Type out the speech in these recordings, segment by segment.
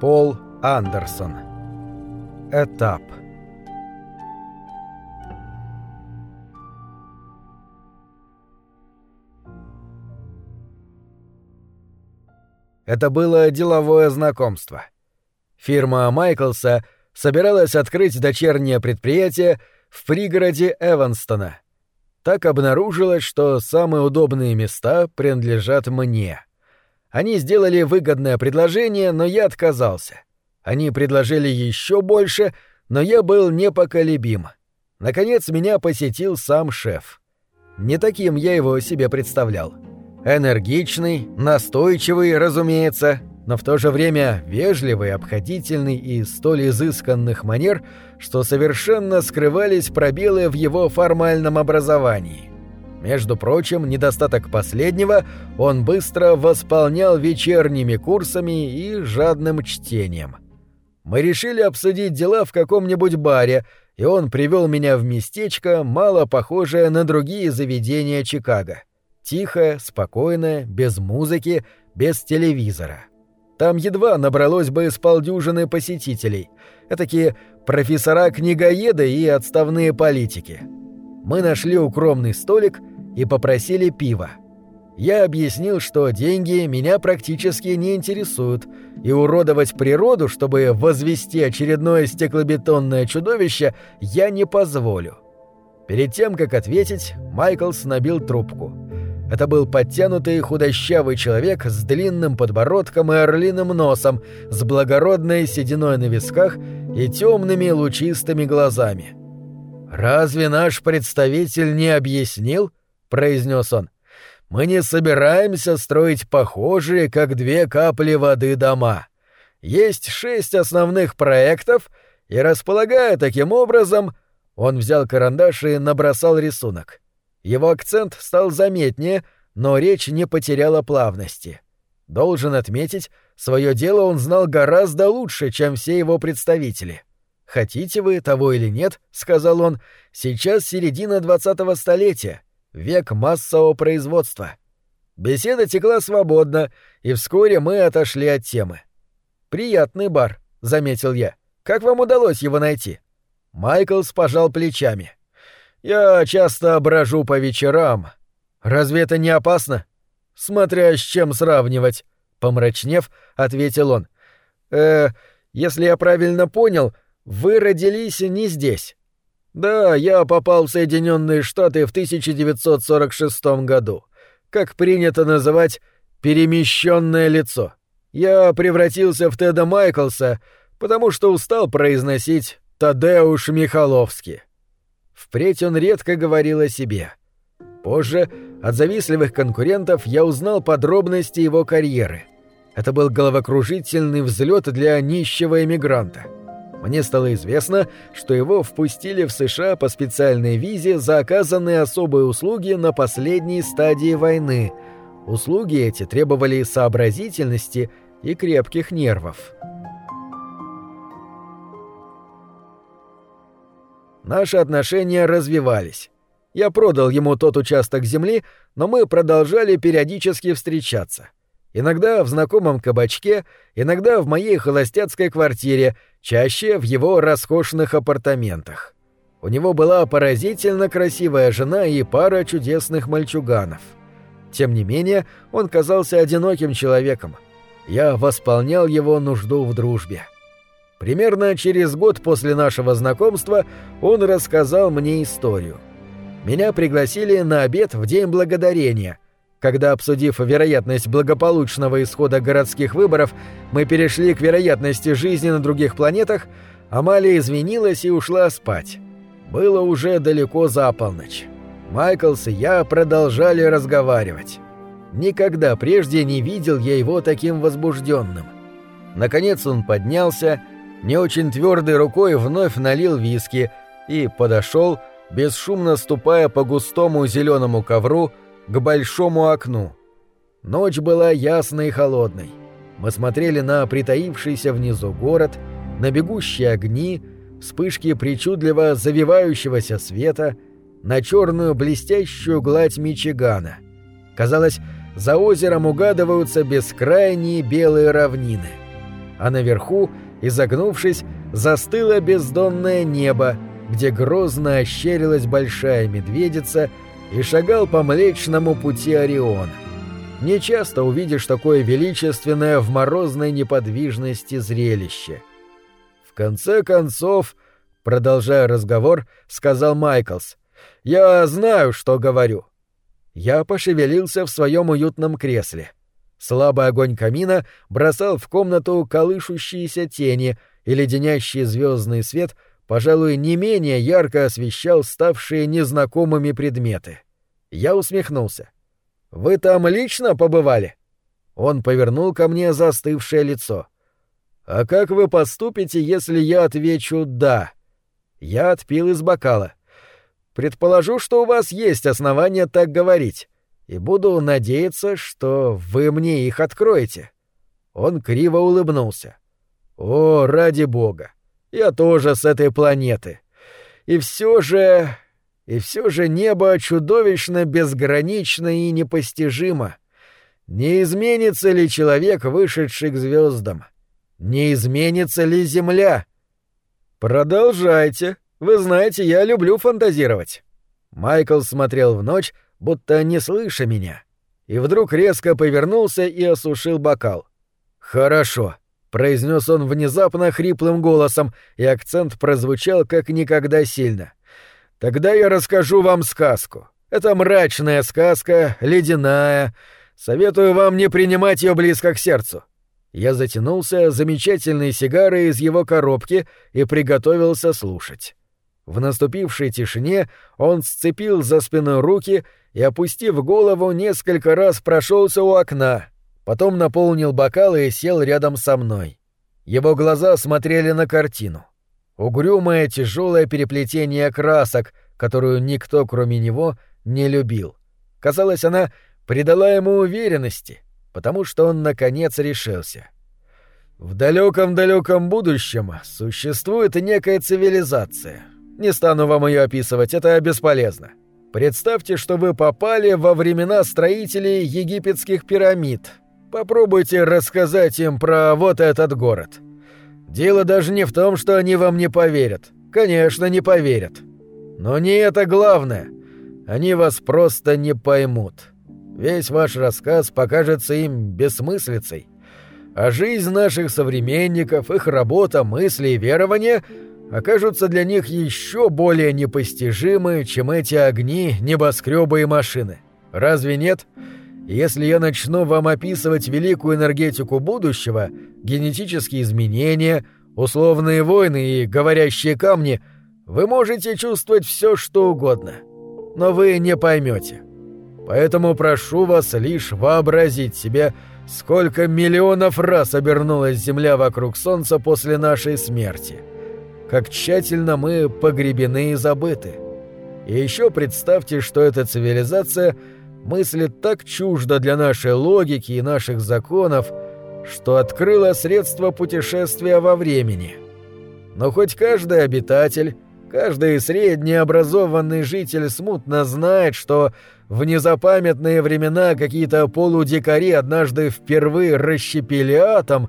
Пол Андерсон. Этап. Это было деловое знакомство. Фирма Майклса собиралась открыть дочернее предприятие в пригороде Эванстона. Так обнаружилось, что самые удобные места принадлежат мне. Они сделали выгодное предложение, но я отказался. Они предложили еще больше, но я был непоколебим. Наконец меня посетил сам шеф. Не таким я его себе представлял. Энергичный, настойчивый, разумеется, но в то же время вежливый, обходительный и столь изысканных манер, что совершенно скрывались пробелы в его формальном образовании. Между прочим, недостаток последнего он быстро восполнял вечерними курсами и жадным чтением. Мы решили обсудить дела в каком-нибудь баре, и он привел меня в местечко, мало похожее на другие заведения Чикаго. Тихое, спокойное, без музыки, без телевизора. Там едва набралось бы с полдюжины посетителей. Этакие профессора-книгоеды и отставные политики. Мы нашли укромный столик и попросили пива. Я объяснил, что деньги меня практически не интересуют, и уродовать природу, чтобы возвести очередное стеклобетонное чудовище, я не позволю. Перед тем, как ответить, Майклс набил трубку. Это был подтянутый худощавый человек с длинным подбородком и орлиным носом, с благородной сединой на висках и темными лучистыми глазами. «Разве наш представитель не объяснил?» — произнес он. «Мы не собираемся строить похожие, как две капли воды, дома. Есть шесть основных проектов, и, располагая таким образом, он взял карандаш и набросал рисунок. Его акцент стал заметнее, но речь не потеряла плавности. Должен отметить, свое дело он знал гораздо лучше, чем все его представители. «Хотите вы того или нет», — сказал он, — «сейчас середина двадцатого столетия, век массового производства». Беседа текла свободно, и вскоре мы отошли от темы. «Приятный бар», — заметил я. «Как вам удалось его найти?» Майклс пожал плечами. Я часто брожу по вечерам. Разве это не опасно? Смотря с чем сравнивать, помрачнев, ответил он. Э, если я правильно понял, вы родились не здесь. Да, я попал в Соединенные Штаты в 1946 году. Как принято называть перемещенное лицо. Я превратился в Теда Майклса, потому что устал произносить Тадеуш Михаловский. Впредь он редко говорил о себе. Позже от завистливых конкурентов я узнал подробности его карьеры. Это был головокружительный взлет для нищего эмигранта. Мне стало известно, что его впустили в США по специальной визе за оказанные особые услуги на последней стадии войны. Услуги эти требовали сообразительности и крепких нервов. Наши отношения развивались. Я продал ему тот участок земли, но мы продолжали периодически встречаться. Иногда в знакомом кабачке, иногда в моей холостяцкой квартире, чаще в его роскошных апартаментах. У него была поразительно красивая жена и пара чудесных мальчуганов. Тем не менее, он казался одиноким человеком. Я восполнял его нужду в дружбе. Примерно через год после нашего знакомства он рассказал мне историю. Меня пригласили на обед в День Благодарения. Когда, обсудив вероятность благополучного исхода городских выборов, мы перешли к вероятности жизни на других планетах, Амалия извинилась и ушла спать. Было уже далеко за полночь. Майклс и я продолжали разговаривать. Никогда прежде не видел я его таким возбужденным. Наконец он поднялся не очень твердой рукой вновь налил виски и подошел, бесшумно ступая по густому зеленому ковру, к большому окну. Ночь была ясной и холодной. Мы смотрели на притаившийся внизу город, на бегущие огни, вспышки причудливо завивающегося света, на черную блестящую гладь Мичигана. Казалось, за озером угадываются бескрайние белые равнины. а наверху, изогнувшись, застыло бездонное небо, где грозно ощерилась большая медведица и шагал по Млечному пути Ориона. Нечасто увидишь такое величественное в морозной неподвижности зрелище. В конце концов, продолжая разговор, сказал Майклс, «Я знаю, что говорю». Я пошевелился в своем уютном кресле. Слабый огонь камина бросал в комнату колышущиеся тени, и леденящий звездный свет, пожалуй, не менее ярко освещал ставшие незнакомыми предметы. Я усмехнулся. «Вы там лично побывали?» Он повернул ко мне застывшее лицо. «А как вы поступите, если я отвечу «да»?» Я отпил из бокала. «Предположу, что у вас есть основания так говорить, и буду надеяться, что вы мне их откроете». Он криво улыбнулся. «О, ради бога! Я тоже с этой планеты. И все же... И все же небо чудовищно безгранично и непостижимо. Не изменится ли человек, вышедший к звездам? Не изменится ли Земля? Продолжайте. Вы знаете, я люблю фантазировать. Майкл смотрел в ночь, будто не слыша меня, и вдруг резко повернулся и осушил бокал. Хорошо, произнес он внезапно хриплым голосом, и акцент прозвучал как никогда сильно. Тогда я расскажу вам сказку. Это мрачная сказка, ледяная. Советую вам не принимать ее близко к сердцу. Я затянулся замечательной сигарой из его коробки и приготовился слушать. В наступившей тишине он сцепил за спиной руки и, опустив голову, несколько раз прошелся у окна, потом наполнил бокал и сел рядом со мной. Его глаза смотрели на картину. Угрюмое тяжелое переплетение красок, которую никто, кроме него, не любил. Казалось, она придала ему уверенности, потому что он, наконец, решился. В далеком-далеком будущем существует некая цивилизация. Не стану вам ее описывать, это бесполезно. Представьте, что вы попали во времена строителей египетских пирамид. Попробуйте рассказать им про вот этот город. Дело даже не в том, что они вам не поверят. Конечно, не поверят. Но не это главное. Они вас просто не поймут. Весь ваш рассказ покажется им бессмыслицей. А жизнь наших современников, их работа, мысли и верования окажутся для них еще более непостижимы, чем эти огни, небоскребы и машины. Разве нет? — если я начну вам описывать великую энергетику будущего, генетические изменения, условные войны и говорящие камни, вы можете чувствовать все, что угодно. Но вы не поймете. Поэтому прошу вас лишь вообразить себе, сколько миллионов раз обернулась Земля вокруг Солнца после нашей смерти. Как тщательно мы погребены и забыты. И еще представьте, что эта цивилизация — мыслит так чуждо для нашей логики и наших законов, что открыла средства путешествия во времени. Но хоть каждый обитатель, каждый среднеобразованный житель смутно знает, что в незапамятные времена какие-то полудикари однажды впервые расщепили атом,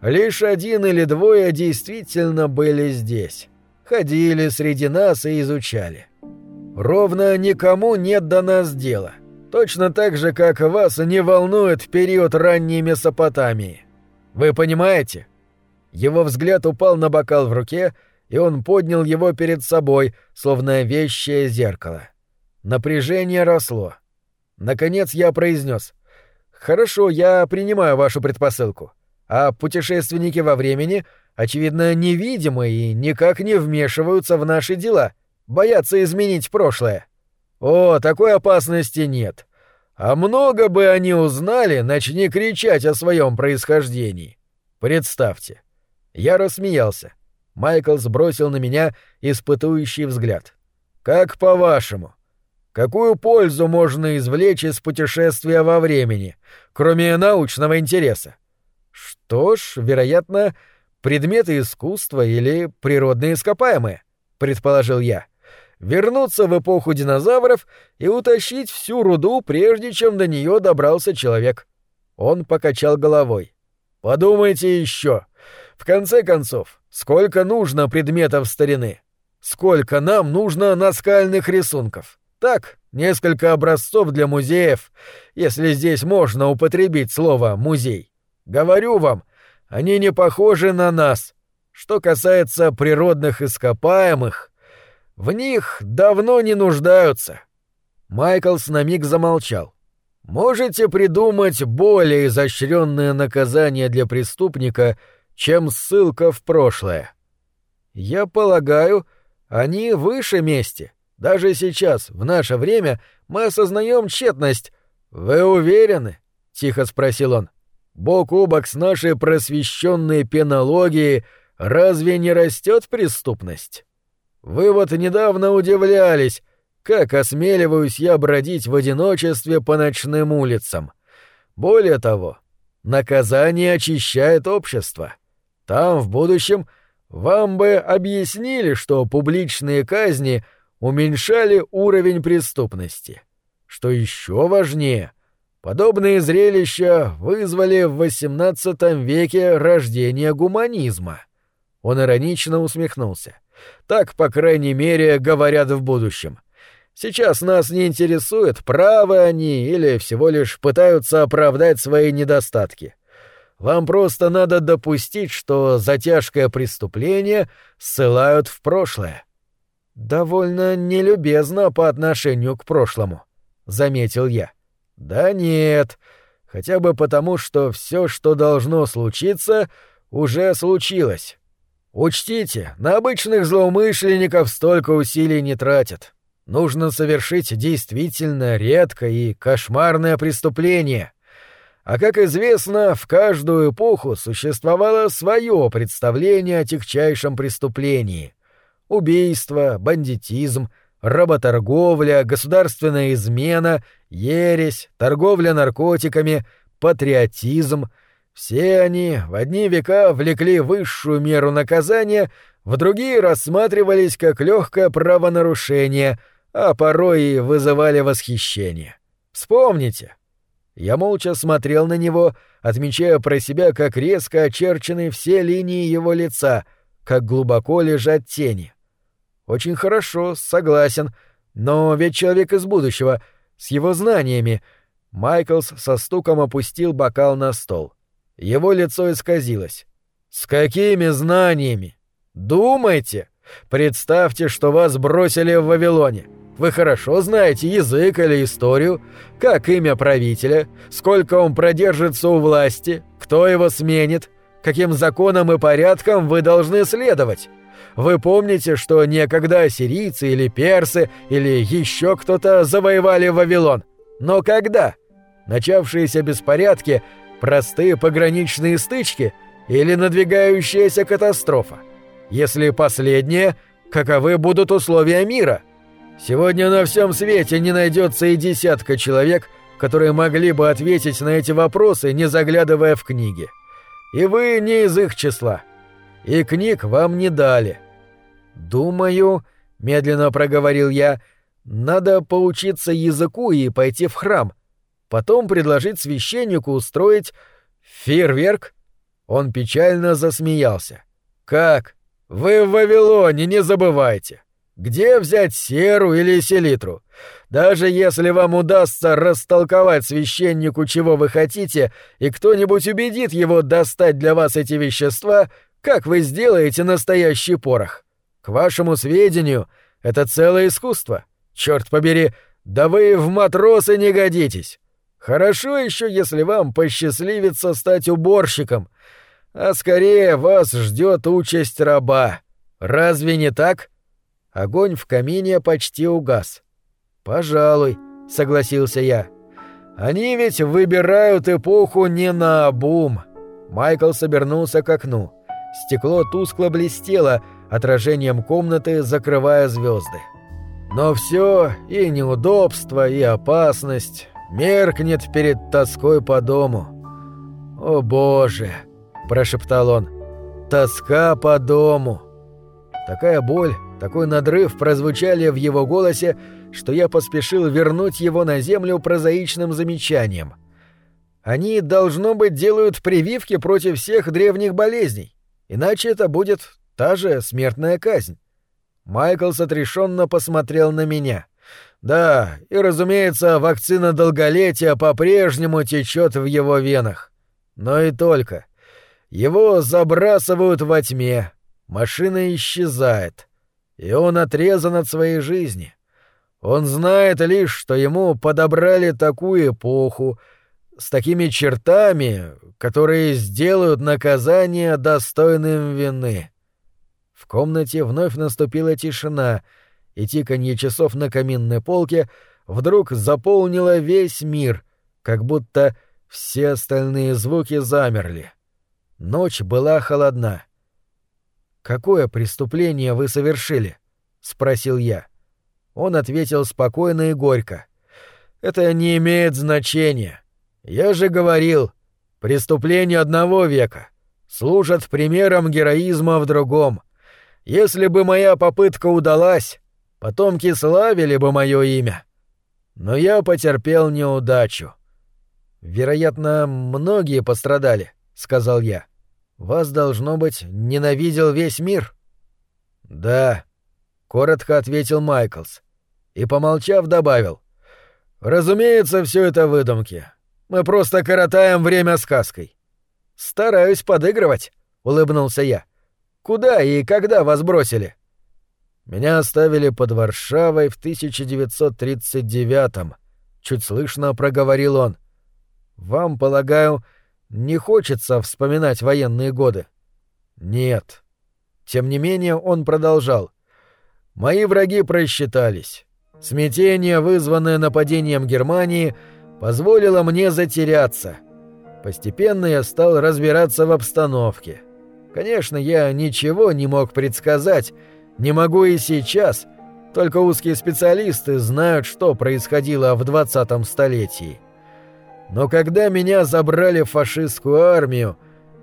лишь один или двое действительно были здесь, ходили среди нас и изучали. Ровно никому нет до нас дела — Точно так же, как вас не волнует период ранней Месопотамии. Вы понимаете? Его взгляд упал на бокал в руке, и он поднял его перед собой, словно вещее зеркало. Напряжение росло. Наконец я произнес: «Хорошо, я принимаю вашу предпосылку. А путешественники во времени, очевидно, невидимы и никак не вмешиваются в наши дела, боятся изменить прошлое». О, такой опасности нет. А много бы они узнали, начни кричать о своем происхождении. Представьте. Я рассмеялся. Майкл сбросил на меня испытующий взгляд. Как по-вашему, какую пользу можно извлечь из путешествия во времени, кроме научного интереса? Что ж, вероятно, предметы искусства или природные ископаемые, предположил я. — вернуться в эпоху динозавров и утащить всю руду, прежде чем до нее добрался человек. Он покачал головой. Подумайте еще. В конце концов, сколько нужно предметов старины? Сколько нам нужно наскальных рисунков? Так, несколько образцов для музеев, если здесь можно употребить слово «музей». Говорю вам, они не похожи на нас. Что касается природных ископаемых, в них давно не нуждаются. Майклс на миг замолчал. Можете придумать более изощренное наказание для преступника, чем ссылка в прошлое? Я полагаю, они выше мести. Даже сейчас, в наше время, мы осознаем тщетность. Вы уверены? тихо спросил он. Бок о бок с нашей просвещенной пенологией разве не растет преступность? Вы вот недавно удивлялись, как осмеливаюсь я бродить в одиночестве по ночным улицам. Более того, наказание очищает общество. Там, в будущем, вам бы объяснили, что публичные казни уменьшали уровень преступности. Что еще важнее, подобные зрелища вызвали в XVIII веке рождение гуманизма. Он иронично усмехнулся. Так, по крайней мере, говорят в будущем. Сейчас нас не интересует, правы они или всего лишь пытаются оправдать свои недостатки. Вам просто надо допустить, что за тяжкое преступление ссылают в прошлое. Довольно нелюбезно по отношению к прошлому, заметил я. Да нет, хотя бы потому, что все, что должно случиться, уже случилось. Учтите, на обычных злоумышленников столько усилий не тратят. Нужно совершить действительно редкое и кошмарное преступление. А как известно, в каждую эпоху существовало свое представление о тягчайшем преступлении. Убийство, бандитизм, работорговля, государственная измена, ересь, торговля наркотиками, патриотизм — все они в одни века влекли высшую меру наказания, в другие рассматривались как легкое правонарушение — а порой и вызывали восхищение. Вспомните. Я молча смотрел на него, отмечая про себя, как резко очерчены все линии его лица, как глубоко лежат тени. Очень хорошо, согласен, но ведь человек из будущего, с его знаниями. Майклс со стуком опустил бокал на стол. Его лицо исказилось. «С какими знаниями? Думайте! Представьте, что вас бросили в Вавилоне. Вы хорошо знаете язык или историю, как имя правителя, сколько он продержится у власти, кто его сменит, каким законам и порядкам вы должны следовать. Вы помните, что некогда ассирийцы или персы или еще кто-то завоевали Вавилон. Но когда? Начавшиеся беспорядки, простые пограничные стычки или надвигающаяся катастрофа? Если последнее, каковы будут условия мира? Сегодня на всем свете не найдется и десятка человек, которые могли бы ответить на эти вопросы, не заглядывая в книги. И вы не из их числа. И книг вам не дали. Думаю, медленно проговорил я, надо поучиться языку и пойти в храм. Потом предложить священнику устроить фейерверк. Он печально засмеялся. Как? Вы в Вавилоне, не забывайте. Где взять серу или селитру? Даже если вам удастся растолковать священнику, чего вы хотите, и кто-нибудь убедит его достать для вас эти вещества, как вы сделаете настоящий порох? К вашему сведению, это целое искусство. Черт побери, да вы в матросы не годитесь. Хорошо еще, если вам посчастливится стать уборщиком, а скорее вас ждет участь раба. Разве не так? — Огонь в камине почти угас. «Пожалуй», — согласился я. «Они ведь выбирают эпоху не на обум». Майкл собернулся к окну. Стекло тускло блестело, отражением комнаты закрывая звезды. Но все и неудобство, и опасность меркнет перед тоской по дому. «О боже!» – прошептал он. «Тоска по дому!» Такая боль такой надрыв прозвучали в его голосе, что я поспешил вернуть его на землю прозаичным замечанием. Они, должно быть, делают прививки против всех древних болезней. Иначе это будет та же смертная казнь. Майклс отрешенно посмотрел на меня. Да, и, разумеется, вакцина долголетия по-прежнему течет в его венах. Но и только. Его забрасывают во тьме, машина исчезает, и он отрезан от своей жизни. Он знает лишь, что ему подобрали такую эпоху, с такими чертами, которые сделают наказание достойным вины. В комнате вновь наступила тишина, и тиканье часов на каминной полке вдруг заполнило весь мир, как будто все остальные звуки замерли. Ночь была холодна. «Какое преступление вы совершили?» — спросил я. Он ответил спокойно и горько. «Это не имеет значения. Я же говорил, преступление одного века служат примером героизма в другом. Если бы моя попытка удалась, потомки славили бы мое имя. Но я потерпел неудачу. Вероятно, многие пострадали, сказал я. Вас должно быть ненавидел весь мир. Да, коротко ответил Майклс и помолчав добавил: Разумеется, все это выдумки. Мы просто коротаем время сказкой. Стараюсь подыгрывать, улыбнулся я. Куда и когда вас бросили? Меня оставили под Варшавой в 1939-м. Чуть слышно проговорил он. Вам, полагаю, не хочется вспоминать военные годы? Нет. Тем не менее, он продолжал. Мои враги просчитались. Смятение, вызванное нападением Германии, позволило мне затеряться. Постепенно я стал разбираться в обстановке. Конечно, я ничего не мог предсказать, не могу и сейчас, только узкие специалисты знают, что происходило в 20-м столетии. Но когда меня забрали в фашистскую армию,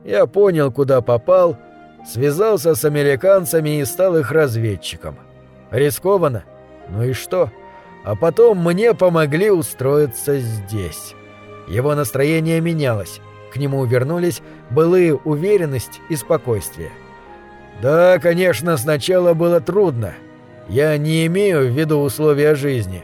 я понял, куда попал, связался с американцами и стал их разведчиком. Рискованно? Ну и что? А потом мне помогли устроиться здесь. Его настроение менялось к нему вернулись былые уверенность и спокойствие. «Да, конечно, сначала было трудно. Я не имею в виду условия жизни.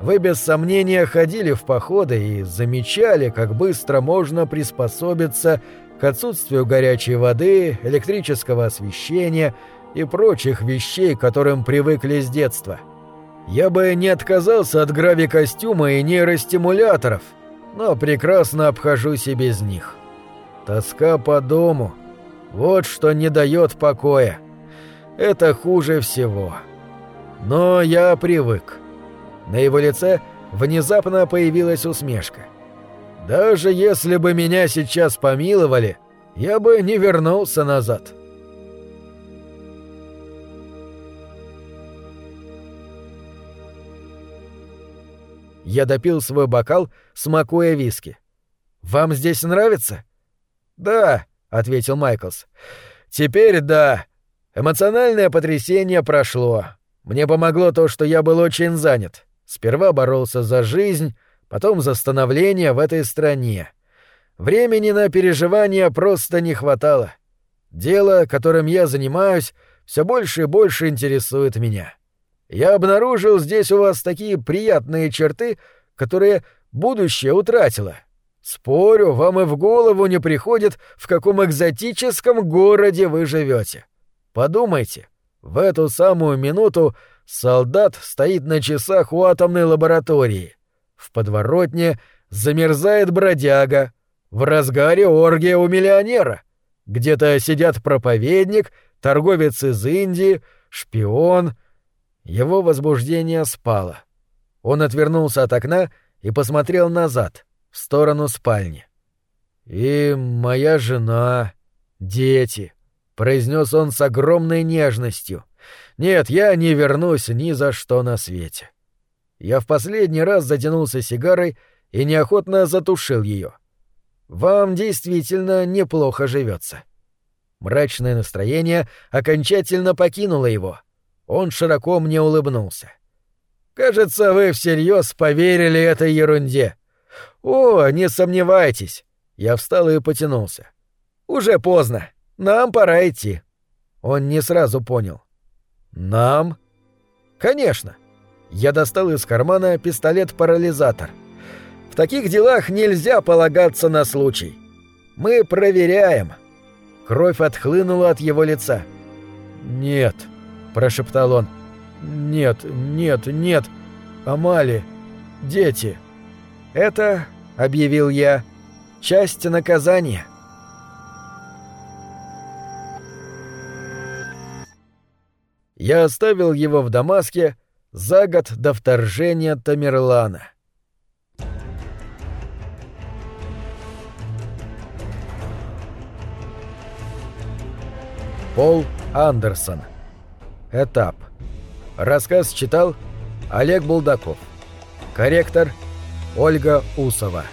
Вы без сомнения ходили в походы и замечали, как быстро можно приспособиться к отсутствию горячей воды, электрического освещения и прочих вещей, к которым привыкли с детства. Я бы не отказался от гравикостюма и нейростимуляторов, но прекрасно обхожусь и без них. Тоска по дому — вот что не дает покоя. Это хуже всего. Но я привык. На его лице внезапно появилась усмешка. Даже если бы меня сейчас помиловали, я бы не вернулся назад. Я допил свой бокал, смакуя виски. «Вам здесь нравится?» «Да», — ответил Майклс. «Теперь да. Эмоциональное потрясение прошло. Мне помогло то, что я был очень занят. Сперва боролся за жизнь, потом за становление в этой стране. Времени на переживания просто не хватало. Дело, которым я занимаюсь, все больше и больше интересует меня. Я обнаружил здесь у вас такие приятные черты, которые будущее утратило. Спорю, вам и в голову не приходит, в каком экзотическом городе вы живете. Подумайте, в эту самую минуту солдат стоит на часах у атомной лаборатории. В подворотне замерзает бродяга. В разгаре оргия у миллионера. Где-то сидят проповедник, торговец из Индии, шпион — его возбуждение спало. Он отвернулся от окна и посмотрел назад, в сторону спальни. «И моя жена, дети», — произнес он с огромной нежностью. «Нет, я не вернусь ни за что на свете». Я в последний раз затянулся сигарой и неохотно затушил ее. «Вам действительно неплохо живется». Мрачное настроение окончательно покинуло его — он широко мне улыбнулся. «Кажется, вы всерьез поверили этой ерунде. О, не сомневайтесь!» Я встал и потянулся. «Уже поздно. Нам пора идти». Он не сразу понял. «Нам?» «Конечно». Я достал из кармана пистолет-парализатор. В таких делах нельзя полагаться на случай. Мы проверяем. Кровь отхлынула от его лица. «Нет», — прошептал он. «Нет, нет, нет. Амали, дети». «Это, — объявил я, — часть наказания». Я оставил его в Дамаске за год до вторжения Тамерлана. Пол Андерсон. Этап. Рассказ читал Олег Булдаков. Корректор Ольга Усова.